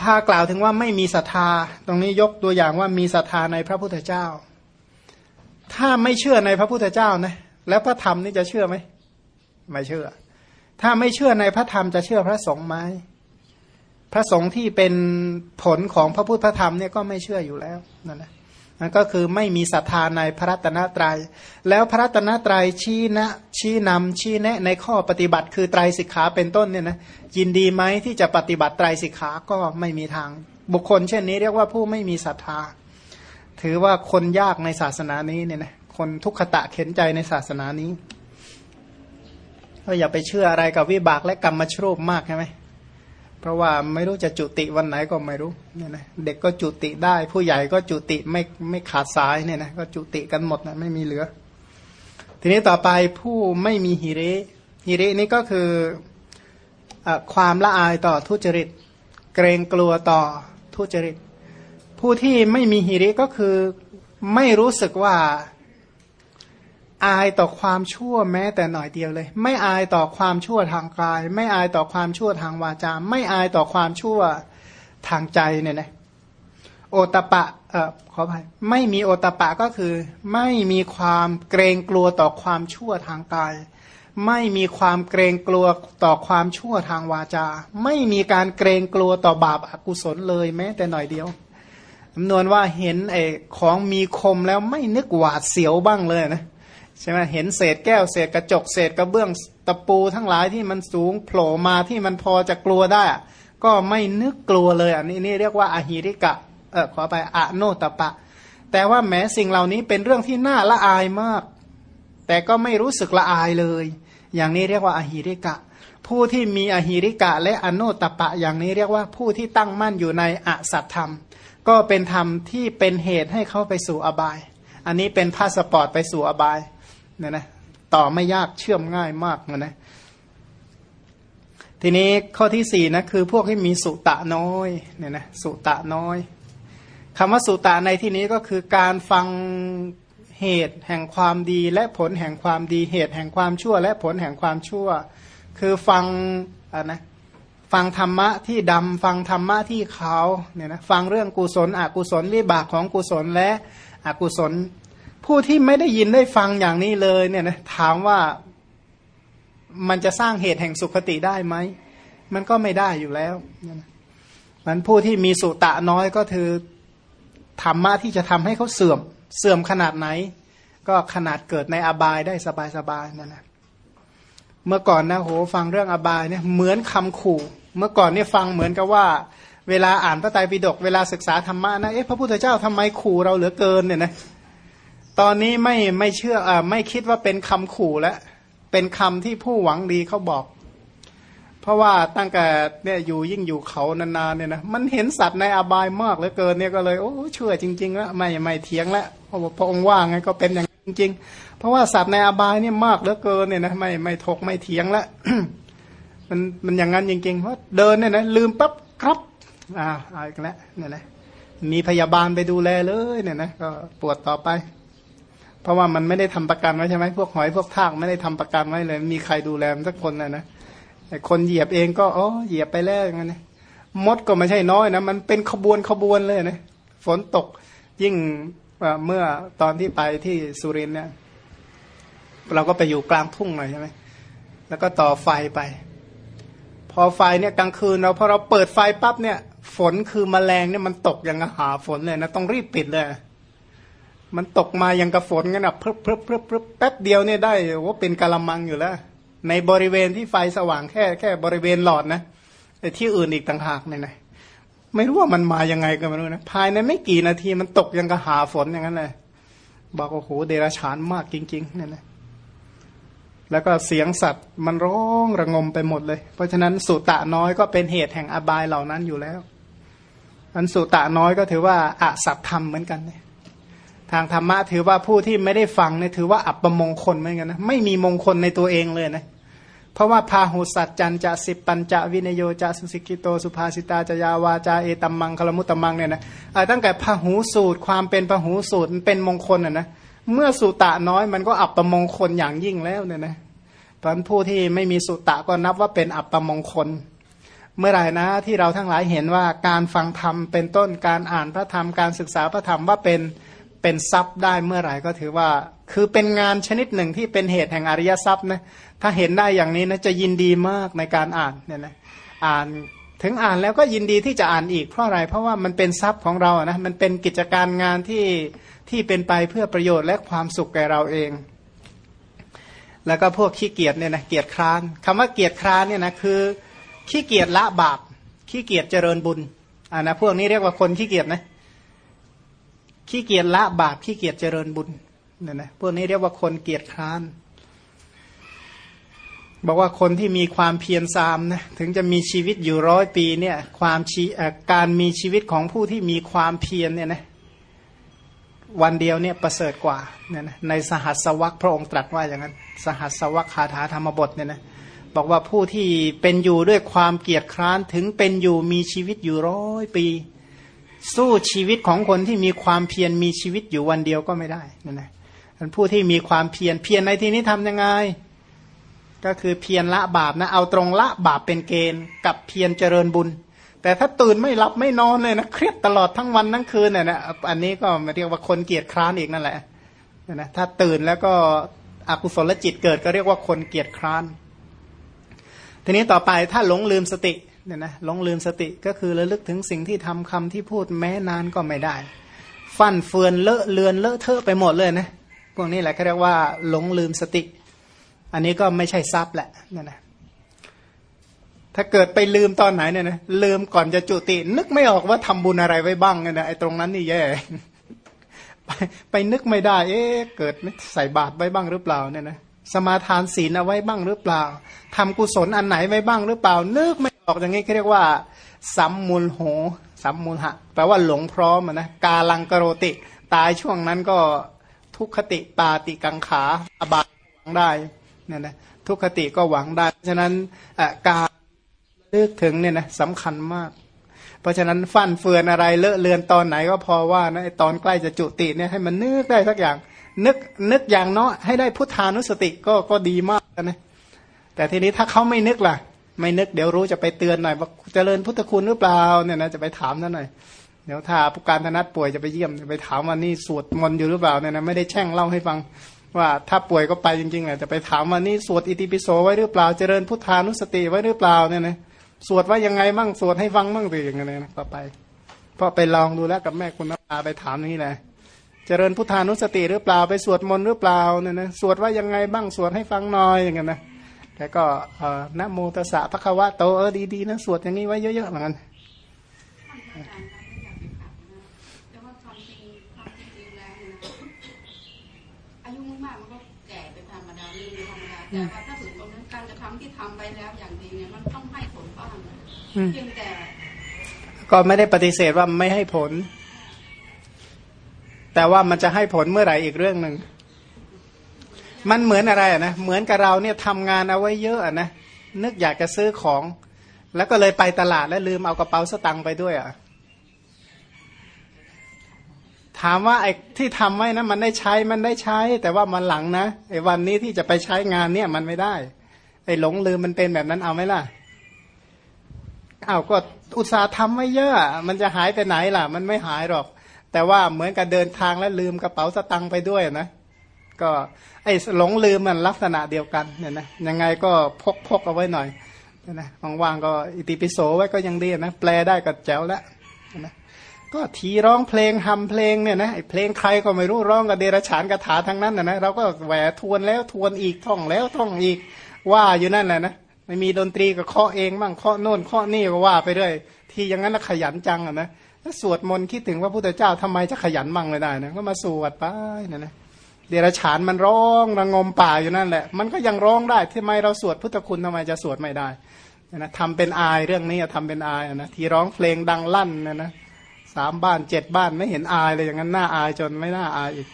ถ้ากล่าวถึงว่าไม่มีศรัทธา ตรงนี้ยกตัวอย่างว่ามีศรัทธาในพระพุทธเจ้า ถ้าไม่เชื่อในพระพุทธเจ้านะแล้วพระธรรมนี่จะเชื่อไหมไม่เชื่อ ถ้าไม่เชื่อในพระธรรมจะเชื่อพระสงฆ์ไหมพระสงฆ์ที่เป็นผลของพระพุทธธรรมเนี่ยก็ไม่เชื่ออยู่แล้วนั่นแหละ นั่นก็คือไม่มีศรัทธาในพระรัตนตรยัย แล้วพระรัตนตรัยชี้นะชี้นำชี้แนะในข้อปฏิบัติคือไตรสิกขาเป็นต้นเนี่ยนะยินดีไหมที่จะปฏิบัติไตรสิกขาก็ไม่มีทาง บุคคลเช่นนี้เรียกว่าผู้ไม่มีศรัทธา ถือว่าคนยากในศาสนานี้เนี่ยนะคนทุกขตะเข็นใจในศาสนานี้ก็อย่าไปเชื่ออะไรกับวิบากและกรรมชรูปมากใช่ไหม เพราะว่าไม่รู้จะจุติวันไหนก็ไม่รู้เนี่ยนะเด็กก็จุติได้ ผู้ใหญ่ก็จุติไม่ไม่ขาดสายเนี่ยนะก็จุติกันหมดนะไม่มีเหลือ ทีนี้ต่อไปผู้ไม่มีหิริหิรินี่ก็คืออความละอายต่อทุจริต เกรงกลัวต่อทุจริต ผู้ที่ไม่มีหิริก็คือไม่รู้สึกว่า อายต่อความชั่วแม้แต่หน่อยเดียวเลย ไม่อายต่อความชั่วทางกาย ไม่อายต่อความชั่วทางวาจา ไม่อายต่อความชั่วทางใจเนี่ยนะโอตปะเอ่อขออภัยไม่มีโอตปะก็คือ ไม่มีความเกรงกลัวต่อความชั่วทางกาย ไม่มีความเกรงกลัวต่อความชั่วทางวาจา ไม่มีการเกรงกลัวต่อบาปอกุศลเลยแม้แต่หน่อยเดียวจำนวนว่าเห็นไอ้ของมีคมแล้วไม่นึกหวาดเสียวบ้างเลยนะ ใช่ไหมเห็นเศษแก้วเศษกระจกเศษกระเบื้องตะปูทั้งหลายที่มันสูงโผล่มาที่มันพอจะกลัวได้ ก็ไม่นึกกลัวเลยอันนี้นี่เรียกว่าอหิริกะเออขอไปอโนตตัปปะ แต่ว่าแม้สิ่งเหล่านี้เป็นเรื่องที่น่าละอายมาก แต่ก็ไม่รู้สึกละอายเลย อย่างนี้เรียกว่าอหิริกะ ผู้ที่มีอหิริกะและอโนตตัปปะ อย่างนี้เรียกว่าผู้ที่ตั้งมั่นอยู่ในอสัตธรรม ก็เป็นธรรมที่เป็นเหตุให้เขาไปสู่อบาย อันนี้เป็นพาสปอร์ตไปสู่อบาย เนี่ยนะต่อไม่ยากเชื่อมง่ายมากนะนะทีนี้ข้อที่สี่นะคือพวกที่มีสุตะน้อยเนี่ยนะสุตะน้อยคำว่าสุตะในที่นี้ก็คือการฟังเหตุแห่งความดีและผลแห่งความดีเหตุแห่งความชั่ว และผลแห่งความชั่ว คือฟังอะนะฟังธรรมะที่ดำฟังธรรมะที่ขาวเนี่ยนะฟังเรื่องกุศลอกุศลวิบากของกุศลและอกุศล ผู้ที่ไม่ได้ยินได้ฟังอย่างนี้เลยเนี่ยนะถามว่ามันจะสร้างเหตุแห่งสุขติได้ไหม มันก็ไม่ได้อยู่แล้วมันผู้ที่มีสุตะน้อยก็คือธรรมะที่จะทำให้เขาเสื่อม เสื่อมขนาดไหน ก็ขนาดเกิดในอบายได้สบายๆนั่นแหละเมื่อก่อนนะโหฟังเรื่องอบายเนี่ยเหมือนคำขู่ เมื่อก่อนเนี่ยฟังเหมือนกับว่า เวลาอ่านพระไตรปิฎกเวลาศึกษาธรรมะนะเอ๊ะพระพุทธเจ้าทำไมขู่เราเหลือเกินเนี่ยนะ ตอนนี้ไม่ไม่เชื่ออไม่คิดว่าเป็นคำขู่แล้วเป็นคำที่ผู้หวังดีเขาบอก เพราะว่าตั้งแต่เนี่ยอยู่ยิ่งอยู่เขานานๆเนี่ยนะมันเห็นสัตว์ในอบายมากเหลือเกินเนี่ยก็เลยโอ้เชื่อจริงๆแล้วไม่ไม่เถียงแล้วเพราะพระองค์ว่าไงก็เป็นอย่างจริง ๆ เพราะว่าสัตว์ในอบายเนี่ยมากเหลือเกินเนี่ยนะไม่ไม่ถกไม่เถียงแล้วมันมันอย่างนั้นจริงๆเพราะเดินเนี่ยนะลืมปั๊บครับอ่าเอาอีกแล้วเนี่ยนะมีพยาบาลไปดูแลเลยเนี่ยนะก็ปวดต่อไป เพราะว่ามันไม่ได้ทำประกันไว้ใช่ไหมพวกหอยพวกทากไม่ได้ทำประกันไว้เลย มีใครดูแลสักคนนะนะแต่คนเหยียบเองก็อ๋อเหยียบไปแล้วอย่างนี้มดก็ไม่ใช่น้อยนะมันเป็นขบวนขบวนเลยนะฝนตกยิ่งเมื่อตอนที่ไปที่สุรินเนี่ย เราก็ไปอยู่กลางทุ่งหน่อยใช่ไหมแล้วก็ต่อไฟไป พอไฟเนี่ยกลางคืนเราพอเราเปิดไฟปั๊บเนี่ย ฝนคือมแมลงเนี่ยมันตกอย่างหาฝนเลยนะต้องรีบปิดเลย มันตกมาอย่างกระฝนกันอะเพิ่มเพิ่มเพิ่มเพิ่มแป๊บเดียวเนี่ยได้ว่าเป็นกะละมังอยู่แล้ว ในบริเวณที่ไฟสว่างแค่แค่บริเวณหลอดนะแต่ที่อื่นอีกต่างหากเนี่ยนะไม่รู้ว่ามันมายังไงกันไม่รู้นะภายในไม่กี่นาทีมันตกยังกระหาฝนอย่างนั้นเลยบอกโอ้โหเดรัจฉานมากจริง ๆ เนี่ยนะแล้วก็เสียงสัตว์มันร้องระงมไปหมดเลย เพราะฉะนั้นสุตะน้อยก็เป็นเหตุแห่งอบายเหล่านั้นอยู่แล้วอันสุตะน้อยก็ถือว่าอสัตธรรมเหมือนกันเนี่ย ทางธรรมะถือว่าผู้ที่ไม่ได้ฟังเนี่ยถือว่าอัปมงคลเหมือนกันนะไม่มีมงคลในตัวเองเลยนะเพราะว่าพาหุสัจจันจะสิปัญจะวินโยจะสุสิกิโตสุภาสิตาจยาวาจาเอตัมมังคลมุตตมังเนี่ยนะตั้งแต่พาหูสูตรความเป็นพาหูสูตรมันเป็นมงคลอะนะเมื่อสุตะน้อยมันก็อัปมงคลอย่างยิ่งแล้วเนี่ยนะตอนผู้ที่ไม่มีสุตะก็นับว่าเป็นอัปมงคล เมื่อไหร่นะที่เราทั้งหลายเห็นว่าการฟังธรรมเป็นต้นการอ่านพระธรรมการศึกษาพระธรรมว่าเป็น เป็นทรัพย์ได้เมื่อไหร่ก็ถือว่า คือเป็นงานชนิดหนึ่งที่เป็นเหตุแห่งอริยทรัพย์นะถ้าเห็นได้อย่างนี้นะจะยินดีมากในการอ่านเนี่ยนะอ่านถึงอ่านแล้วก็ยินดีที่จะอ่านอีกเพราะอะไรเพราะว่ามันเป็นทรัพย์ของเรานะมันเป็นกิจการงานที่ที่เป็นไปเพื่อประโยชน์และความสุขแก่เราเอง แล้วก็พวกขี้เกียจเนี่ยนะเกียจคร้านคำว่าเกียจคร้านเนี่ยนะคือขี้เกียจละบาปขี้เกียจเจริญบุญอ่านะพวกนี้เรียกว่าคนขี้เกียจนะ ขี้เกียจละบาปขี้เกียจเจริญบุญเนี่ยนะพวกนี้เรียกว่าคนเกียจคร้าน บอกว่าคนที่มีความเพียรซามนะถึงจะมีชีวิตอยู่ร้อยปีเนี่ยความชีการมีชีวิตของผู้ที่มีความเพียรเนี่ยนะวันเดียวเนี่ยประเสริฐกว่าเนี่ยนะในสหัสวัคพระองค์ตรัสว่าอย่างนั้น สหัสวัคคาถาธรรมบทเนี่ยนะบอกว่าผู้ที่เป็นอยู่ด้วยความเกียจคร้านถึงเป็นอยู่มีชีวิตอยู่ร้อยปี สู้ชีวิตของคนที่มีความเพียรมีชีวิตอยู่วันเดียวก็ไม่ได้นั่นนะผู้ที่มีความเพียรเพียรในที่นี้ทำยังไง ก็คือเพียรละบาปนะ เอาตรงละบาปเป็นเกณฑ์กับเพียรเจริญบุญ แต่ถ้าตื่นไม่หลับไม่นอนเลยนะเครียดตลอดทั้งวันทั้งคืนเนี่ยนะอันนี้ก็มาเรียกว่าคนเกียจคร้านอีกนั่นแหละนะถ้าตื่นแล้วก็อกุศลจิตเกิดก็เรียกว่าคนเกียจคร้าน ทีนี้ต่อไปถ้าหลงลืมสติ เนี่ยนะหลงลืมสติก็คือระลึกถึงสิ่งที่ทำคำที่พูดแม้นานก็ไม่ได้ ฟั่นเฟือนเลอะเลือนเลอะเทอะไปหมดเลยนะพวกนี้แหละเขาเรียกว่าหลงลืมสติ อันนี้ก็ไม่ใช่ทรัพย์แหละเนั่นนะถ้าเกิดไปลืมตอนไหนเนี่ยนะลืมก่อนจะจุติ นึกไม่ออกว่าทำบุญอะไรไว้บ้างเนี่ยนะไอ้ตรงนั้นนี่แย่ไปไปนึกไม่ได้ เอ๊ะเกิดใส่บาตรไว้บ้างหรือเปล่าเนี่ยนะ สมาทานศีลเอาไว้บ้างหรือเปล่าทำกุศลอันไหนไว้บ้างหรือเปล่านึกไม่ออกอย่างนี้เขาเรียกว่าสัมมูลโหสัมมูลหะแปลว่าหลงพร้อมนะกาลังกโรติ ตายช่วงนั้นก็ทุกขติปาติกังขาอบายหวังได้เนี่ยนะทุกขติก็หวังได้ ฉะนั้นการเลือกถึงเนี่ยนะสำคัญมาก เพราะฉะนั้นฟันเฟือนอะไรเลอะเลือนตอนไหนก็พอว่านะตอนใกล้จะจุติเนี่ยให้มันนึกได้สักอย่าง นึกนึกอย่างเนาะให้ได้พุทธานุสติก็ก็ดีมากนะ แต่ทีนี้ถ้าเขาไม่นึกล่ะ ไม่นึกเดี๋ยวรู้จะไปเตือนหน่อยว่าเจริญพุทธคุณหรือเปล่าเนี่ยนะจะไปถามนั่นหน่อยเดี๋ยวถ้าผู้การธนัดป่วยจะไปเยี่ยมไปถามว่านี่สวดมนต์อยู่หรือเปล่าเนี่ยนะไม่ได้แช่งเล่าให้ฟังว่าถ้าป่วยก็ไปจริงๆแหละจะไปถามว่านี่สวดอิติปิโสไว้หรือเปล่าเจริญพุทธานุสติไว้หรือเปล่าเนี่ยนะสวดว่ายังไงมั่งสวดให้ฟังมั่งสิอย่างเงี้ยนะก็ไป เพราะไปลองดูแล้วกับแม่คุณนภาไปถามนี่แหละ เจริญพุทธานุสติหรือเปล่าไปสวดมนต์หรือเปล่าเนี่ยนะสวดว่ายังไงบ้างสวดให้ฟังหน่อยอย่างเงี้ยนะแต่ก็เออนะโมตัสสะพระควะโตเออดีๆนะสวดอย่างนี้ไว้เยอะๆเหมือนกันแต่ว่าถ้าถึงตรงนั้นการกระทำที่ทำไปแล้วอย่างดีเนี่ยมันต้องให้ผลบ้างเพียงแต่ ก็ไม่ได้ปฏิเสธว่าไม่ให้ผล แต่ว่ามันจะให้ผลเมื่อไหร่อีกเรื่องหนึ่งมันเหมือนอะไรนะเหมือนกับเราเนี่ยทำงานเอาไว้เยอะนะนึกอยากจะซื้อของ แล้วก็เลยไปตลาดแล้วลืมเอากระเป๋าสตังค์ไปด้วยอะถามว่าไอ้ที่ทำไว้นะมันได้ใช้มันได้ใช้ แต่ว่ามันหลังนะไอ้วันนี้ที่จะไปใช้งานเนี่ยมันไม่ได้ ไอ้หลงลืมมันเป็นแบบนั้นเอาไหมล่ะเอาก็อุตสาห์ทำไว้เยอะ มันจะหายไปไหนล่ะ มันไม่หายหรอก แต่ว่าเหมือนกับเดินทางแล้วลืมกระเป๋าสตังค์ไปด้วยนะก็ไอ้หลงลืมมันลักษณะเดียวกันเนี่ยนะยังไงก็พกพกเอาไว้หน่อยนะว่างๆก็อิติปิโสไว้ก็ยังดีนะแปลได้ก็แจ๋วแล้วนะก็ทีร้องเพลงทำเพลงเนี่ยนะเพลงใครก็ไม่รู้ร้องกับเดรฉานกถาทั้งนั้นนะนะเราก็แหวทวนแล้วทวนอีกท่องแล้วท่องอีกว่าอยู่นั่นแหละนะไม่มีดนตรีก็เคาะเองบ้างเคาะโน่นเคาะนี่ก็ว่าไปเรื่อยทีอย่างนั้นขยันจังอะนะ สวดมนต์คิดถึงพระพุทธเจ้าทำไมจะขยันมั่งไม่ได้นะก็มาสวดไปนะนะเดรัจฉานมันร้องระงมป่าอยู่นั่นแหละ มันก็ยังร้องได้ทำไมเราสวดพุทธคุณทำไมจะสวดไม่ได้นะทำเป็นอายเรื่องนี้ทำเป็นอายนะที่ร้องเพลงดังลั่นนะนะสามบ้านเจ็ดบ้านไม่เห็นอายเลยอย่างนั้นน่าอายจนไม่น่าอายอีก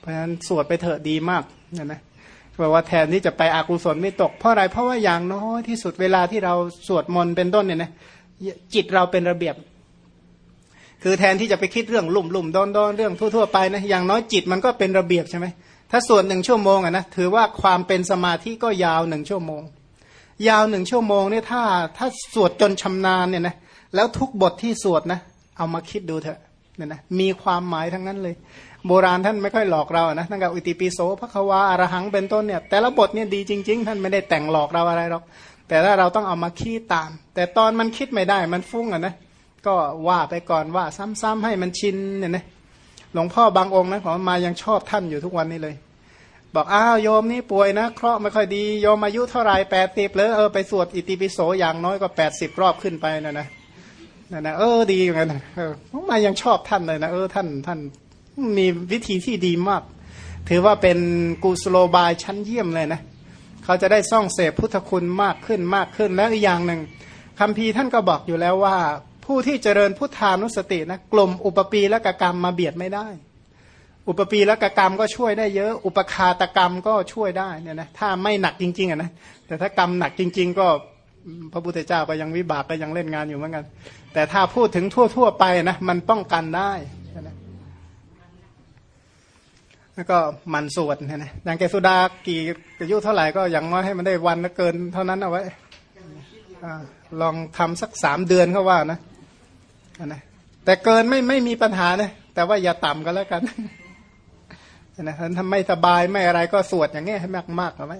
เพราะฉะนั้นสวดไปเถอะดีมากนี่ยนะแปลว่าแทนที่จะไปอากุศลไม่ตกเพราะอะไรเพราะว่าอย่างน้อยที่สุดเวลาที่เราสวดมนต์เป็นต้นเนี่ยนะจิตเราเป็นระเบียบ คือแทนที่จะไปคิดเรื่องลุ่มลุ่มดอนดอนเรื่องทั่วๆไปนะอย่างน้อยจิตมันก็เป็นระเบียบใช่ไหมถ้าสวดหนึ่งชั่วโมงอะนะถือว่าความเป็นสมาธิก็ยาวหนึ่งชั่วโมง ยาวหนึ่งชั่วโมงเนี่ยถ้าถ้าสวดจนชำนาญเนี่ยนะแล้วทุกบทที่สวดนะ เอามาคิดดูเถอะเนี่ยนะมีความหมายทั้งนั้นเลย โบราณท่านไม่ค่อยหลอกเรานะตั้งแต่อุติปิโสพระควาอารหังเป็นต้นเนี่ย แต่ละบทเนี่ยดีจริง ๆ ท่านไม่ได้แต่งหลอกเราอะไรหรอกแต่ถ้าเราต้องเอามาคิดตาม แต่ตอนมันคิดไม่ได้มันฟุ้งอะนะ ก็ว่าไปก่อนว่าซ้ำๆให้มันชินเนี่ยนะหลวงพ่อบางองค์นะผมมายังชอบท่านอยู่ทุกวันนี้เลย บอกอ้าวโยมนี่ป่วยนะเคราะห์ไม่ค่อยดีโยมอายุเท่าไรแปดสิบเลยเออไปสวดอิติปิโสอย่างน้อยก็แปดสิบรอบขึ้นไปนะนะนะนะเออดีอย่างนั้นเออผมมายังชอบท่านเลยนะเออท่านท่านมีวิธีที่ดีมาก ถือว่าเป็นกุสโลบายชั้นเยี่ยมเลยนะเขาจะได้ซ่องเสพพุทธคุณมากขึ้นมากขึ้นแล้วอีกอย่างหนึ่งคำพีท่านก็บอกอยู่แล้วว่า ผู้ที่เจริญพุทธานุสตินะกลุ่มอุปปีและกกรรมมาเบียดไม่ได้ อุปปีและกกรรมก็ช่วยได้เยอะ อุปคาตกรรมก็ช่วยได้เนี่ยนะถ้าไม่หนักจริงๆอะนะแต่ถ้ากรรมหนักจริง ๆ ก็พระพุทธเจ้าก็ยังวิบากก็ยังเล่นงานอยู่เหมือนกัน แต่ถ้าพูดถึงทั่ว ๆ ไปนะมันป้องกันได้นะแล้วก็มันสวดนะนะอย่างแกสุดากี่อายุเท่าไหร่ก็อย่างน้อยให้มันได้วันละเกินเท่านั้นเอาไว้ลองทำสักสามเดือนเขาว่านะ นะแต่เกินไม่ไม่มีปัญหานะแต่ว่าอย่าต่ำก็แล้วกันนะถ้าไม่สบายไม่อะไรก็สวดอย่างเงี้ยให้มากมากเอาไว้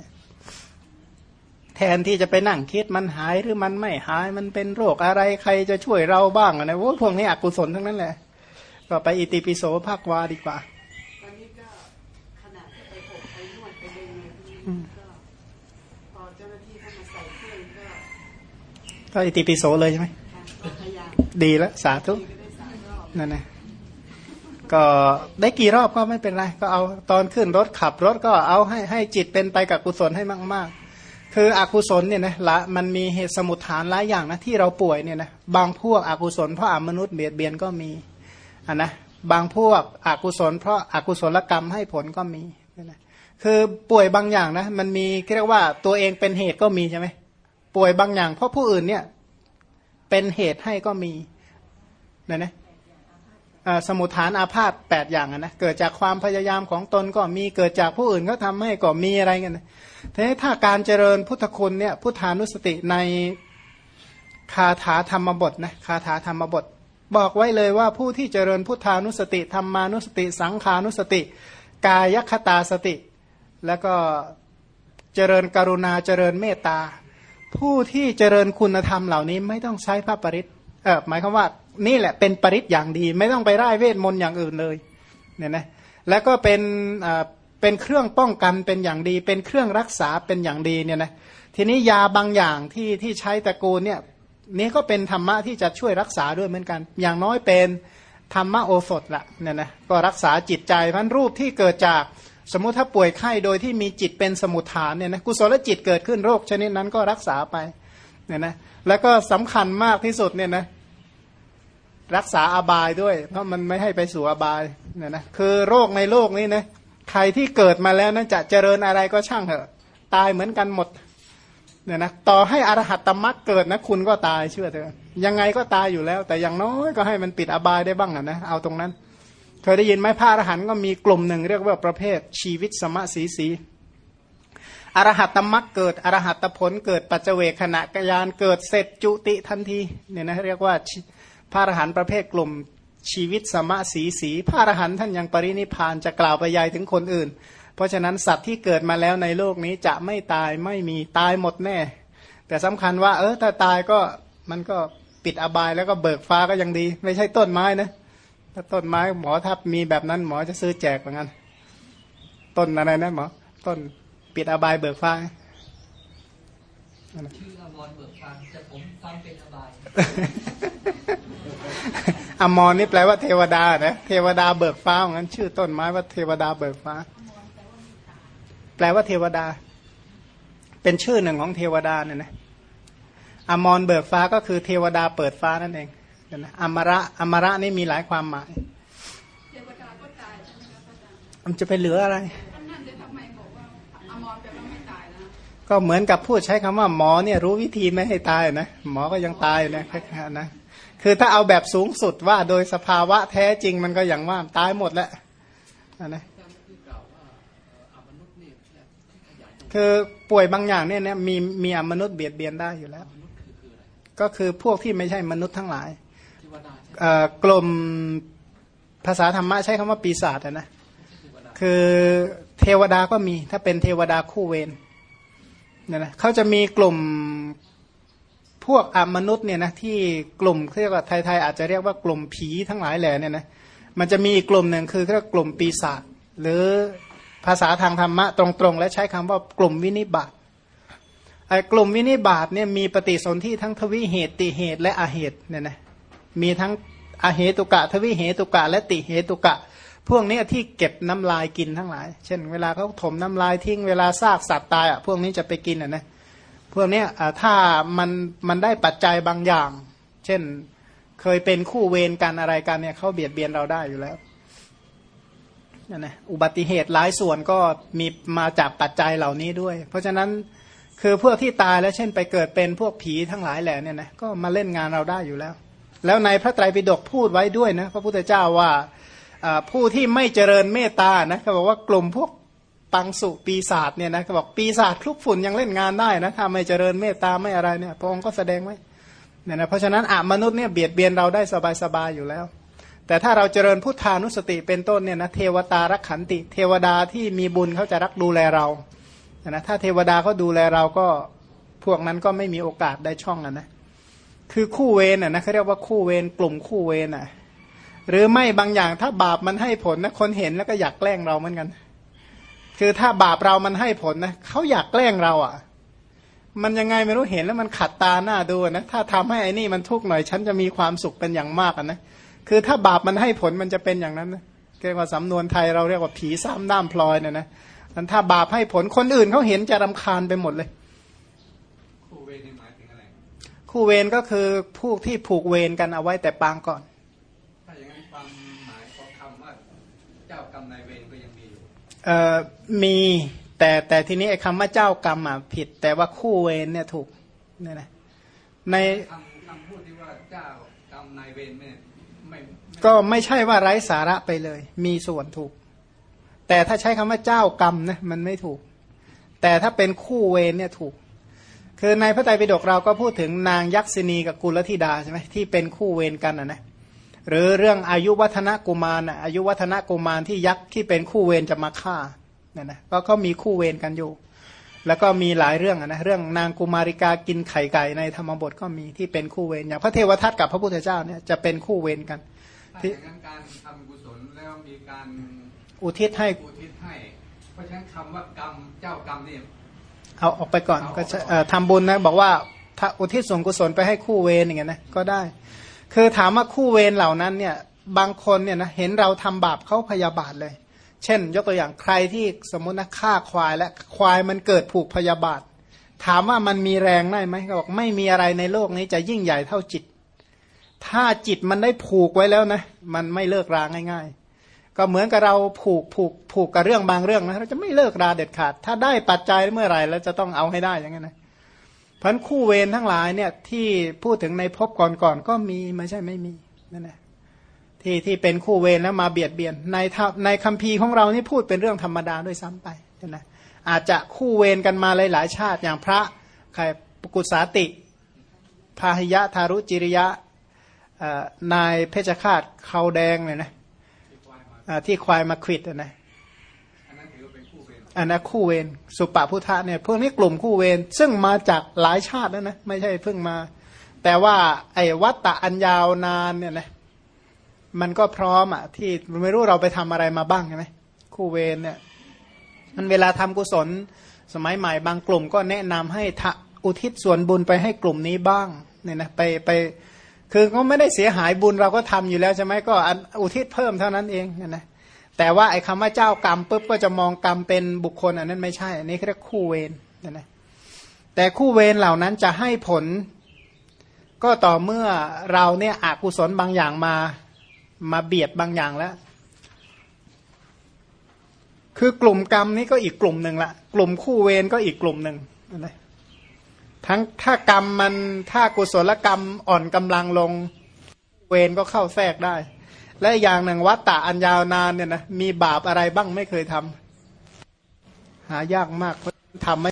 แทนที่จะไปนั่งคิดมันหายหรือมันไม่หายมันเป็นโรคอะไรใครจะช่วยเราบ้างนะพวกนี้อกุศลทั้งนั้นแหละก็ไปอิติปิโสภาควาดีกว่าวันนี้ก็ขนาดที่ไปหกไปนวดไปเดินก็พอเจ้าหน้าที่เข้ามาใส่เครื่องก็ก็อิติปิโสเลยใช่ไหมพยายาม ดีแล้วสาธุนั่นนะก็ได้กี่รอบก็ไม่เป็นไร ก็เอาตอนขึ้นรถขับรถก็เอาให้ให้จิตเป็นไปกับกุศลให้มาก ๆ คืออกุศลเนี่ยนะละมันมีเหตุสมุทฐานหลายอย่างนะที่เราป่วยเนี่ยนะบางพวกอกุศลเพราะอมนุษย์เบียดเบียนก็มีอะนะบางพวกอกุศล เพราะอากุศลกรรมให้ผลก็มีนี่นะคือป่วยบางอย่างนะมันมีเรียกว่าตัวเองเป็นเหตุก็มีใช่ไหมป่วยบางอย่างเพราะผู้อื่นเนี่ย เป็นเหตุให้ก็มีนะนะอ่าสมุทฐานอาพาธแปดอย่างนะเกิดจากความพยายามของตนก็มีเกิดจากผู้อื่นก็ทำให้ก็มีอะไรกันนะทีนี้ถ้าการเจริญพุทธคุณเนี่ยพุทธานุสติในคาถาธรรมบทนะคาถาธรรมบท บอกไว้เลยว่าผู้ที่เจริญพุทธานุสติธรรมานุสติ สังขานุสติ กายคตาสติ แล้วก็เจริญกรุณาเจริญเมตตา ผู้ที่เจริญคุณธรรมเหล่านี้ไม่ต้องใช้พระปริตเออหมายความว่านี่แหละเป็นปริตอย่างดี ไม่ต้องไปไร้เวทมนต์อย่างอื่นเลยเนี่ยนะแล้วก็เป็นเป็นเครื่องป้องกันเป็นอย่างดี เป็นเครื่องรักษาเป็นอย่างดีเนี่ยนะทีนี้ยาบางอย่างที่ที่ใช้ตระกูลเนี่ยนี่ก็เป็นธรรมะที่จะช่วยรักษาด้วยเหมือนกัน อย่างน้อยเป็นธรรมะโอสถละเนี่ยนะก็รักษาจิตใจพันรูปที่เกิดจาก สมมุติถ้าป่วยไข้โดยที่มีจิตเป็นสมุทฐานเนี่ยนะกุศลจิตเกิดขึ้นโรคชนิดนั้นก็รักษาไปเนี่ยนะแล้วก็สำคัญมากที่สุดเนี่ยนะรักษาอบายด้วย เพราะมันไม่ให้ไปสู่อบายเนี่ยนะคือโรคในโลกนี้นะใครที่เกิดมาแล้วนั้นจะเจริญอะไรก็ช่างเถอะ ตายเหมือนกันหมดเนี่ยนะต่อให้อรหัตตมรรคเกิดนะคุณก็ตายเชื่อเถอะยังไงก็ตายอยู่แล้ว แต่อย่างน้อยก็ให้มันปิดอบายได้บ้างอะนะเอาตรงนั้น เคยได้ยินไหมพระอรหันต์ก็มีกลุ่มหนึ่งเรียกว่าประเภทชีวิตสมะสีสีอรหัตตมรรคเกิดอรหัตตผลเกิดปัจเจเวขณะกยานเกิดเสร็จจุติทันทีเนี่ยนะเรียกว่าพระอรหันต์ประเภทกลุ่มชีวิตสมะสีสีพระอรหันต์ท่านยังปรินิพานจะกล่าวไปยายถึงคนอื่น เพราะฉะนั้นสัตว์ที่เกิดมาแล้วในโลกนี้จะไม่ตายไม่มีตายหมดแน่ แต่สำคัญว่า เออถ้าตายก็มันก็ปิดอบายแล้วก็เบิกฟ้าก็ยังดี ไม่ใช่ต้นไม้นะ ถ้าต้นไม้หมอถ้ามีแบบนั้นหมอจะซื้อแจกเหมือนกันต้นอะไรนะหมอต้นปิดอบายเบิกฟ้าชื่ออมรเบิกฟังแต่ผมฟังเป็นอบายอมรนี่แปลว่าเทวดานะเทวดาเบิกฟ้าเหมือนกันชื่อต้นไม้ว่าเทวดาเบิกฟ้า แปลว่าเทวดา เป็นชื่อหนึ่งของเทวดาเนี่ยนะอมรเบิกฟ้าก็คือเทวดาเปิดฟ้านั่นเองเห็ นะอมระอมระนี่มีหลายความหมายมันจะไปเหลืออะไรก็เหมือนกับพูดใช้คำว่าหมอเนี่ยรู้วิธีไม่ให้ตายนะหมอก็ยังตายนะนะคือถ้าเอาแบบสูงสุดว่าโดยสภาวะแท้จริงมันก็อย่างว่าตายหมดแล้วนะคือป่วยบางอย่างเนี่ยมีมีอมนุษย์เบียดเบียนได้อยู่แล้ว ก็คือพวกที่ไม่ใช่มนุษย์ทั้งหลาย กลุ่มภาษาธรรมะใช้คำว่าปีศาจนะ คือเทวดาก็มี ถ้าเป็นเทวดาคู่เวรเนี่ยนะเขาจะมีกลุ่มพวกอมนุษย์เนี่ยนะที่กลุ่มเรียกว่าไทยๆอาจจะเรียกว่ากลุ่มผีทั้งหลายแหล่เนี่ยนะมันจะมีอีกกลุ่มหนึ่งคือเรียกกลุ่มปีศาจหรือภาษาทางธรรมะตรงๆ และใช้คำว่ากลุ่มวินิบาตไอ้กลุ่มวินิบาตเนี่ยมีปฏิสนธิทั้งทวิเหตุติเหตุและอาเหตุเนี่ยนะ มีทั้งอาเหตุกะ ทวิเหตุกะ และติเหตุกะ พวกนี้ที่เก็บน้ำลายกินทั้งหลาย เช่น เวลาเขาถมน้ำลายทิ้งเวลาซากสัตว์ตายอะพวกนี้จะไปกินอะนะพวกนี้ถ้ามันมันได้ปัจจัยบางอย่าง เช่นเคยเป็นคู่เวรกันอะไรกันเนี่ยเขาเบียดเบียนเราได้อยู่แล้วนะอุบัติเหตุหลายส่วนก็มีมาจากปัจจัยเหล่านี้ด้วย เพราะฉะนั้นคือพวกที่ตายแล้วเช่นไปเกิดเป็นพวกผีทั้งหลายแหล่เนี่ยนะก็มาเล่นงานเราได้อยู่แล้ว แล้วในพระไตรปิฎกพูดไว้ด้วยนะพระพุทธเจ้าว่าผู้ที่ไม่เจริญเมตตานะเขาบอกว่ากลุ่มพวกปังสุปีศาจเนี่ยนะเขาบอกปีศาจคลุกฝุ่นยังเล่นงานได้นะถ้าไม่เจริญเมตตาไม่อะไรเนี่ยพระองค์ก็แสดงไว้เนี่ยนะเพราะฉะนั้นอมนุษย์เนี่ยเบียดเบียนเราได้สบายๆอยู่แล้ว แต่ถ้าเราเจริญพุทธานุสติเป็นต้นเนี่ยนะเทวตารักขันติ เทวดาที่มีบุญเขาจะรักดูแลเรานะถ้าเทวดาเขาดูแลเราก็พวกนั้นก็ไม่มีโอกาสได้ช่องอะนะ คือคู่เวรอะนะเขาเรียกว่าคู่เวรกลุ่มคู่เวรอะ หรือไม่บางอย่างถ้าบาปมันให้ผลนะคนเห็นแล้วก็อยากแกล้งเราเหมือนกัน คือถ้าบาปเรามันให้ผลนะเขาอยากแกล้งเราอะ มันยังไงไม่รู้เห็นแล้วมันขัดตาหน้าดูนะถ้าทำให้ไอ้นี่มันทุกข์หน่อยฉันจะมีความสุขเป็นอย่างมากอะนะคือถ้าบาปมันให้ผลมันจะเป็นอย่างนั้นนะเรียกว่าสำนวนไทยเราเรียกว่าผีซ้ำด้ามพลอยเนี่ยนะมันถ้าบาปให้ผลคนอื่นเขาเห็นจะรำคาญไปหมดเลย คู่เวรนี่หมายถึงอะไร คู่เวรก็คือผู้ที่ผูกเวรกันเอาไว้แต่ปางก่อนถ้าอย่างนั้นความหมายของคำว่าเจ้ากรรมนายเวรก็ยังมีอยู่เอ่อมีแต่แต่ทีนี้ไอ้คำว่าเจ้ากรรมอะผิด แต่ว่าคู่เวรเนี่ยถูกเนี่ยนะในคำคำพูดที่ว่าเจ้ากรรมนายเวรไม่ไม่ไม่ก็ไม่ใช่ว่าไร้สาระไปเลย มีส่วนถูก แต่ถ้าใช้คำว่าเจ้ากรรมนะมันไม่ถูก แต่ถ้าเป็นคู่เวรเนี่ยถูก คือในพระไตรปิฎกเราก็พูดถึงนางยักษินีกับกุลธิดาใช่ไหมที่เป็นคู่เวรกันนะนะหรือเรื่องอายุวัฒนกุมารนะอายุวัฒนกุมารที่ยักษ์ที่เป็นคู่เวรจะมาฆ่าเนี่ยนะก็เขามีคู่เวรกันอยู่ แล้วก็มีหลายเรื่องอะนะเรื่องนางกุมาริกากินไข่ไก่ในธรรมบทก็มีที่เป็นคู่เวรอย่างพระเทวทัตกับพระพุทธเจ้าเนี่ยจะเป็นคู่เวรกันถ้าอย่างนั้นการทำกุศลแล้วมีการอุทิศให้อุทิศให้ เพราะฉะนั้นคำว่ากรรมเจ้ากรรมนี่เอาออกไปก่อน เอาก็ใช่ออกไปก่อนเอ่อทำบุญนะบอกว่าถ้าอุทิศส่วนกุศลไปให้คู่เวรอย่างเงี้ยนะก็ได้ คือถามว่าคู่เวรเหล่านั้นเนี่ยบางคนเนี่ยนะเห็นเราทำบาปเขาพยาบาทเลย เช่น ยกตัวอย่างใครที่สมมตินะฆ่าควายและควายมันเกิดผูกพยาบาท ถามว่ามันมีแรงได้ไหมเขาบอกไม่มีอะไรในโลกนี้จะยิ่งใหญ่เท่าจิต ถ้าจิตมันได้ผูกไว้แล้วนะ มันไม่เลิกราง่าย ๆ ก็เหมือนกับเราผูกผูกผูกกับเรื่องบางเรื่องนะเราจะไม่เลิกราเด็ดขาด ถ้าได้ปัจจัยเมื่อไหร่แล้วจะต้องเอาให้ได้อย่างนั้นนะพันคู่เวรทั้งหลายเนี่ยที่พูดถึงในภพก่อนๆก็มีไม่ใช่ไม่มีนั่นแหละที่ที่เป็นคู่เวรแล้วมาเบียดเบียน ในในคัมภีร์ของเรานี่พูดเป็นเรื่องธรรมดาด้วยซ้ำไปนะอาจจะคู่เวรกันมาหลายๆชาติอย่างพระใครปกุสาติ พาหิยะทารุจิริยะนายเพชฌฆาตเขาแดงเลยนะ ที่ควายมาควิดอะนะอันนั้นคู่เวรอันสุปปพุทธะเนี่ยพวกนี้กลุ่มคู่เวรซึ่งมาจากหลายชาติแล้วนะไม่ใช่เพิ่งมา แต่ว่าไอ้วัตตะอันยาวนานเนี่ยนะมันก็พร้อมอะที่ไม่รู้เราไปทำอะไรมาบ้างใช่ไหมคู่เวรเนี่ยมันเวลาทำกุศล สมัยใหม่บางกลุ่มก็แนะนำให้ทะอุทิศส่วนบุญไปให้กลุ่มนี้บ้างเนี่ยนะไปไป คือก็ไม่ได้เสียหายบุญเราก็ทำอยู่แล้วใช่ไหมก็อุทิศเพิ่มเท่านั้นเองนี่ยนะแต่ว่าไอ้คำว่าเจ้ากรรมปุ๊บก็จะมองกรรมเป็นบุคคลอันนั้นไม่ใช่ อันนี้เรียกคู่เวรนะนะแต่คู่เวรเหล่านั้นจะให้ผล ก็ต่อเมื่อเราเนี่ยอกุศลบางอย่างมามาเบียดบางอย่างแล้ว คือกลุ่มกรรมนี้ก็อีกกลุ่มหนึ่งละ กลุ่มคู่เวรก็อีกกลุ่มหนึ่งนะ ทั้งถ้ากรรมมันถ้ากุศลกรรมอ่อนกำลังลง เวรก็เข้าแทรกได้ และอย่างหนึ่งวัตตะอันยาวนานเนี่ยนะมีบาปอะไรบ้างไม่เคยทำหายากมากเพราะทำไม่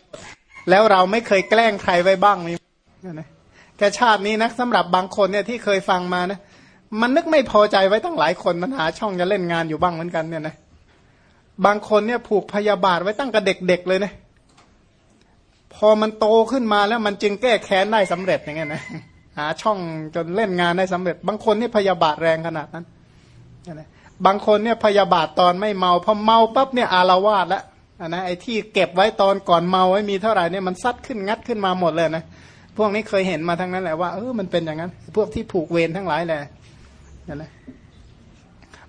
แล้วเราไม่เคยแกล้งใครไว้บ้างนี่นะแค่ชาตินี้นะสำหรับบางคนเนี่ยที่เคยฟังมานะมันนึกไม่พอใจไว้ตั้งหลายคนมันหาช่องจะเล่นงานอยู่บ้างเหมือนกันเนี่ยนะบางคนเนี่ยผูกพยาบาทไว้ตั้งแต่เด็กๆเลยนะ พอมันโตขึ้นมาแล้วมันจึงแก้แค้นได้สำเร็จอย่างเงี้ยนะหาช่องจนเล่นงานได้สำเร็จ บางคนนี่พยาบาทแรงขนาดนั้นนะบางคนเนี่ยพยาบาทตอนไม่เมาพอเมาปั๊บเนี่ยอารวาสแล้วนะไอ้ที่เก็บไว้ตอนก่อนเมาไว้มีเท่าไหร่เนี่ยมันซัดขึ้นงัดขึ้นมาหมดเลยนะพวกนี้เคยเห็นมาทั้งนั้นแหละว่าเออมันเป็นอย่างนั้น พวกที่ผูกเวรทั้งหลายแหละนั่นแหละ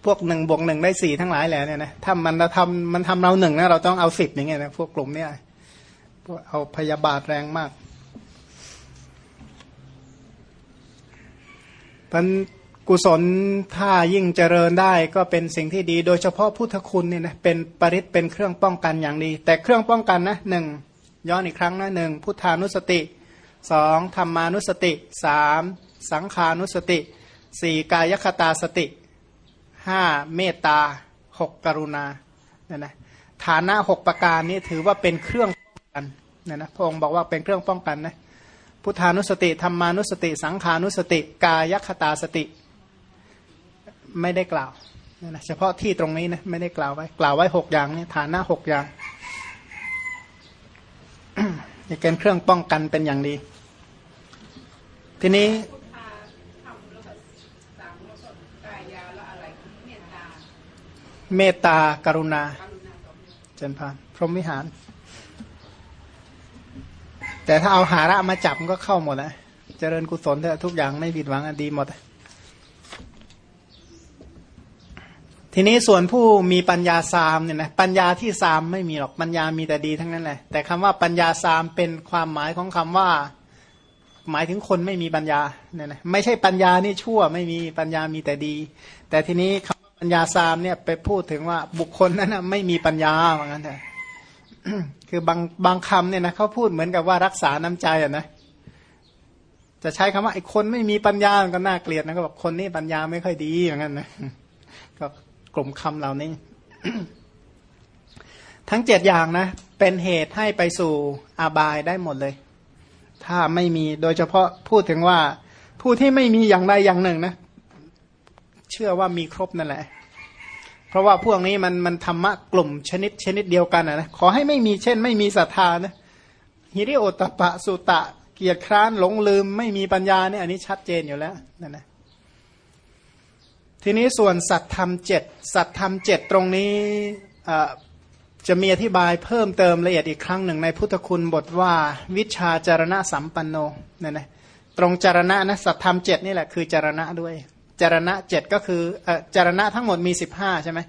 พวกหนึ่งบวกหนึ่งได้สี่ทั้งหลายแหละเนี่ยนะถ้ามันทำมันทำเราหนึ่งนะเราต้องเอาสิบอย่างเงี้ยนะพวกกลุ่มเนี้ย เอาพยาบาทแรงมากพันกุศลถ้ายิ่งเจริญได้ก็เป็นสิ่งที่ดี โดยเฉพาะพุทธคุณเนี่ยนะเป็นปริศเป็นเครื่องป้องกันอย่างดี แต่เครื่องป้องกันนะหนึ่งย้อนอีกครั้งนะหนึ่งพุทธานุสติสองธรรมานุสติสามสังขานุสติสี่กายคตาสติห้าเมตตาหกกรุณาเนี่ยนะฐานะหกประการนี้ถือว่าเป็นเครื่องป้อง กันเนี่ยนะพระองค์บอกว่าเป็นเครื่องป้องกันนะพุทธานุสติธรรมานุสติ สังขานุสติ กายคตาสติไม่ได้กล่าวเนี่ยนะเฉพาะที่ตรงนี้นะไม่ได้กล่าวไว้ กล่าวไว้หกอย่างนี่ฐานะหกอย่างจะเป็นเครื่องป้องกันเป็นอย่างดี ทีนี้เมตตากรุณาเจนพาน พรหมวิหาร แต่ถ้าเอาหาระมาจับมันก็เข้าหมดแล้วเจริญกุศลเถอะทุกอย่างไม่ผิดหวังอดีหมด ทีนี้ส่วนผู้มีปัญญาสามเนี่ยนะปัญญาที่สามไม่มีหรอกปัญญามีแต่ดีทั้งนั้นแหละแต่คำว่าปัญญาสามเป็นความหมายของคำว่า หมายถึงคนไม่มีปัญญาเนี่ยนะไม่ใช่ปัญญานี่ชั่วไม่มีปัญญามีแต่ดี แต่ทีนี้คำว่าปัญญาสามเนี่ยไปพูดถึงว่าบุคคลนั้นนะไม่มีปัญญาเหมือนกันแต่ คือบางบางคำเนี่ยนะเขาพูดเหมือนกับว่ารักษาน้ำใจอะนะจะใช้คำว่าไอ้คนไม่มีปัญญาก็น่าเกลียดนะก็บอกคนนี้ปัญญาไม่ค่อยดีอย่างนั้นนะก็กลุ่มคำเหล่านี้ ทั้งเจ็ดอย่างนะ เป็นเหตุให้ไปสู่อาบายได้หมดเลย ถ้าไม่มีโดยเฉพาะพูดถึงว่า ผู้ที่ไม่มีอย่างใดอย่างหนึ่งนะ เชื่อว่ามีครบนั่นแหละ เพราะว่าพวกนี้มันมันธรรมะกลุ่มชนิดชนิดเดียวกันนะนะขอให้ไม่มีเช่น ไม่มีศรัทธานะฮิริโอตปะสุตะ เกียรคร้านหลงลืม ไม่มีปัญญาเนี่ยอันนี้ชัดเจนอยู่แล้วนั่นนะทีนี้ส่วนสัตธรรมเจ็ดสัตธรรมเจ็ดตรงนี้จะมีอธิบายเพิ่มเติมละเอียดอีกครั้งหนึ่งในพุทธคุณบทว่าวิชาจารณะสัมปันโนเนี่ยนะตรงจารณะนะสัตธรรมเจ็ดนี่แหละคือจารณะด้วย จารณะเจ็ดก็คือจารณะทั้งหมดมีสิบห้าใช่ไหม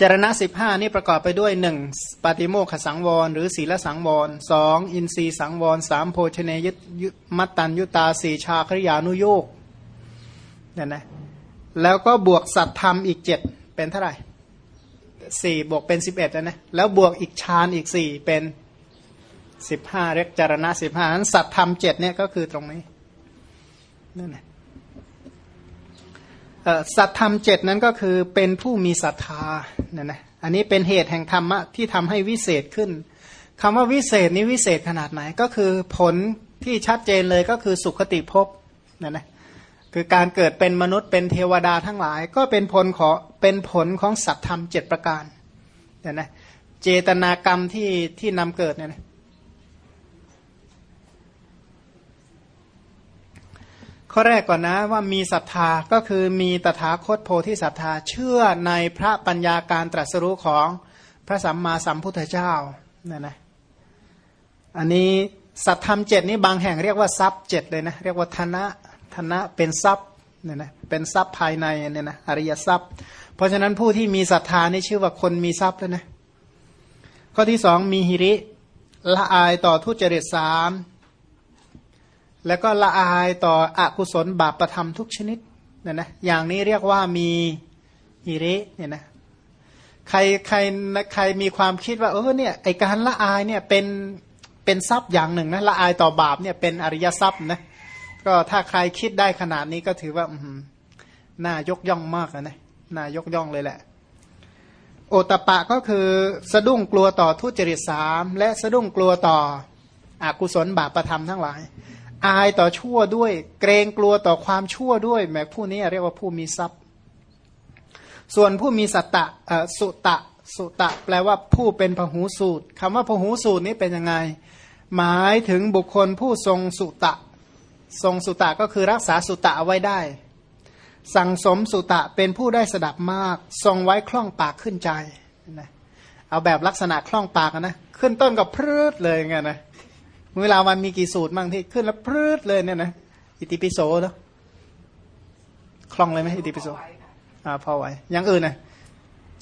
จารณะสิบห้านี่ประกอบไปด้วยหนึ่งปาติโมขสังวร หรือศีลสังวรสองอินทรีสังวรสามโภชเนยมัตตัญยุตาสี่ชาคริยานุโยกเนี่ยนะแล้วก็บวกสัตธรรมอีกเจ็ดเป็นเท่าไหร่สี่บวกเป็นสิบเอ็ดนะแล้วบวกอีกฌานอีกสี่เป็นสิบห้าเรียกจารณะสิบห้านั้นสัตธรรมเจ็ดเนี่ยก็คือตรงนี้ นั่นแหละสัตธรรมเจ็ดนั้นก็คือเป็นผู้มีศรัทธาเนี่ยนะอันนี้เป็นเหตุแห่งธรรมะที่ทำให้วิเศษขึ้นคำว่าวิเศษนี้วิเศษขนาดไหนก็คือผลที่ชัดเจนเลยก็คือสุขติภพเนี่ยนะคือการเกิดเป็นมนุษย์เป็นเทวดาทั้งหลาย ก็เป็นผลของเป็นผลของสัตธรรมเจ็ดประการเนี่ยนะเจตนากรรมที่ที่นำเกิดเนี่ยนะ ข้อแรกก่อนนะว่ามีศรัทธาก็คือมีตถาคตโพธิศรัทธาเชื่อในพระปัญญาการตรัสรู้ของพระสัมมาสัมพุทธเจ้าเนี่ยนะอันนี้สัตธรรมเจ็ดนี้บางแห่งเรียกว่าทรัพย์เจ็ดเลยนะเรียกว่าธนะธนะเป็นทรัพย์เนี่ยนะเป็นทรัพย์ภายในเนี่ยนะอริยทรัพย์ เพราะฉะนั้นผู้ที่มีศรัทธานี่ชื่อว่าคนมีทรัพย์แล้วนะข้อที่สองมีหิริละอายต่อทุจริตสาม แล้วก็ละอายต่ออกุศลบาปประทำทุกชนิดเนี่ยนะอย่างนี้เรียกว่ามีหิริเนี่ยนะใครใครใครมีความคิดว่าเออเนี่ยไอการละอายเนี่ยเป็นเป็นทรัพย์อย่างหนึ่งนะละอายต่อบาปเนี่ยเป็นอริยทรัพย์นะก็ถ้าใครคิดได้ขนาดนี้ก็ถือว่าอืน่ายกย่องมากนะน่ายกย่องเลยแหละ โอตปะก็คือสะดุ้งกลัวต่อทุจริตสามและสะดุ้งกลัวต่ออกุศลบาปประธรรมทั้งหลาย อายต่อชั่วด้วย เกรงกลัวต่อความชั่วด้วยแม้ผู้นี้เรียกว่าผู้มีทรัพย์ ส่วนผู้มีสัตตะสุตะสุตะ แปลว่าผู้เป็นพหูสูตรคำว่าพหูสูตรนี้เป็นยังไง หมายถึงบุคคลผู้ทรงสุตะ ทรงสุตะก็คือรักษาสุตะไว้ได้ สั่งสมสุตะเป็นผู้ได้สดับมาก ทรงไว้คล่องปากขึ้นใจนะเอาแบบลักษณะคล่องปากนะ ขึ้นต้นกับพรืดเลยไงนะ เวลามันมีกี่สูตรบ้างที่ขึ้นแล้วพรืดเลยเนี่ยนะอิติปิโสเนาะคล่องเลยไหมอิติปิโสอ่าพอไหวอย่างอื่นนะ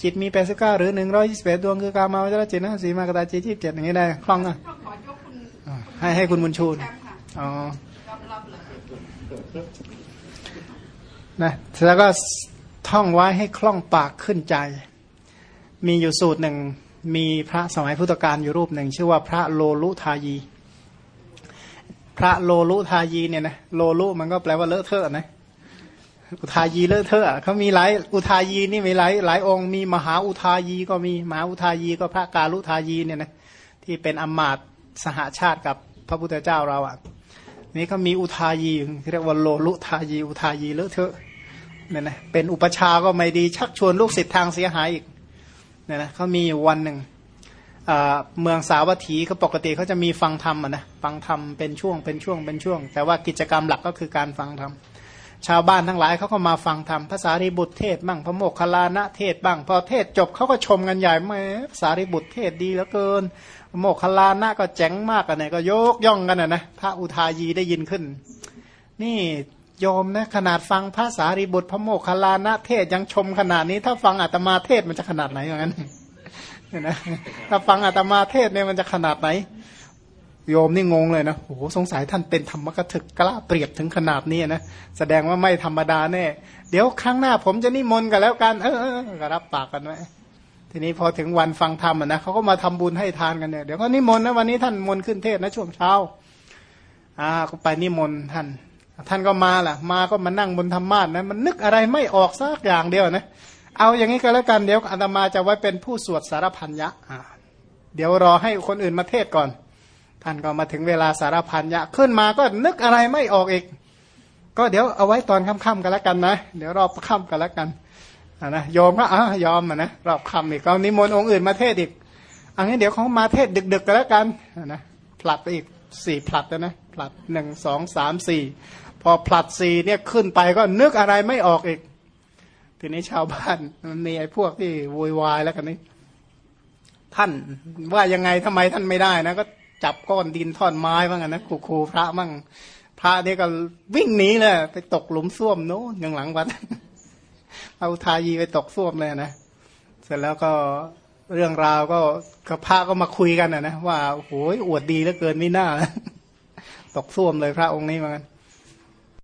จิตมีแปดสิบเก้าหรือหนึ่งร้อยยี่สิบเอ็ดดวงคือกามาวจรจิตนะสีมากระตายจิตยี่สิบเจ็ดอย่างนี้ได้คล่องอะก็ขอยกคุณอ่าให้ให้คุณบุญชูนแชมป์ค่ะอ๋อรับรับเลยนะแล้วก็ท่องไว้ให้คล่องปากขึ้นใจ มีอยู่สูตรหนึ่งมีพระสมัยพุทธกาลอยู่รูปหนึ่ง ชื่อว่าพระโลลุทายี พระโลลุทายีเนี่ยนะโลลุมันก็แปลว่าเลอะเทอะนะอุทายีเลอะเทอะเขามีหลายอุทายีนี่มีหลายหลายองค์มีมหาอุทายีก็มีมหาอุทายีก็พระกาลุทายีเนี่ยนะที่เป็นอมาตสหาชาติกับพระพุทธเจ้าเราอะนี่เขามีอุทายีเรียกว่าโลลุทายีอุทายีเลอะเทอะเนี่ยนะเป็นอุปชาก็ไม่ดีชักชวนลูกศิษย์ทางเสียหายอีกเนี่ยนะเขามีวันหนึ่ง เมืองสาวัตถีเขาปกติเขาจะมีฟังธรรมนะฟังธรรมเป็นช่วงเป็นช่วงเป็นช่วง แต่ว่ากิจกรรมหลักก็คือการฟังธรรมชาวบ้านทั้งหลายเขาก็มาฟังธรรมภาษาริบุตรเทศบ้างพระโมคคัลลานะเทศบ้างพอเทศจบเขาก็ชมกันใหญ่แหมภาษาริบุตรเทศดีเหลือเกินพระโมคคัลลานะก็เจ๋งมากกันเนี่ยก็ยกย่องกันนะนะพระอุทายีได้ยินขึ้น นี่โยมนะขนาดฟังภาษาริบุตรพระโมคคัลลานะเทศยังชมขนาดนี้ ถ้าฟังอาตมาเทศมันจะขนาดไหนอย่างนั้น เนี่ยนะถ้าฟังอาตมาเทศเนี่ยมันจะขนาดไหน โยมนี่งงเลยนะโอ้โหสงสัยท่านเป็นธรรมกถึกกล้าเปรียบถึงขนาดนี้นะแสดงว่าไม่ธรรมดาแน่เดี๋ยวครั้งหน้าผมจะนิมนต์กันแล้วกัน เออก็รับปากกันไว้ทีนี้พอถึงวันฟังธรรมนะเขาก็มาทำบุญให้ทานกันเนี่ยเดี๋ยวก็นิมนต์นะวันนี้ท่านมนต์ขึ้นเทศนะช่วงเช้าอ่าก็ไปนิมนต์ท่านท่านก็มาล่ะ มาก็มานั่งบนธรรมาสนะ มันนึกอะไรไม่ออกสักอย่างเดียวนะ เอาอย่างนี้ก็แล้วกันเดี๋ยวอาตมาจะไว้เป็นผู้สวดสารพันยะเดี๋ยวรอให้คนอื่นมาเทศก่อน ท่านก็มาถึงเวลาสารพันยะ ขึ้นมาก็นึกอะไรไม่ออกอีก ก็เดี๋ยวเอาไว้ตอนค่ำๆกันแล้วกันนะ เดี๋ยวรอบค่ำกันแล้วกันนะโยมก็อะยอมนะรอบค่ำอีกก็นิมนต์องค์อื่นมาเทศอีกอันนี้เดี๋ยวเขามาเทศดึก ๆกันแล้วกันนะผลัดไปอีกสี่ผลัดแล้วนะผลัดหนึ่งสองสามสี่พอผลัดสี่เนี่ยขึ้นไปก็นึกอะไรไม่ออกอีก ทีนี้ชาวบ้านมันมีไอ้พวกที่โวยวายแล้วกันนี่ท่านว่ายังไงทำไมท่านไม่ได้นะก็จับก้อนดินท่อนไม้บ้างอะนะครูครูพระบ้างพระนี่ก็วิ่งหนีเลยไปตกหลุมส้วมโน้นยังหลังวัดเอาทายีไปตกส้วมเลยนะเสร็จแล้วก็เรื่องราวก็กับพระก็มาคุยกันนะนะว่าโอ้โหอวดดีเหลือเกินไม่น่าตกส้วมเลยพระองค์นี้เหมือนกัน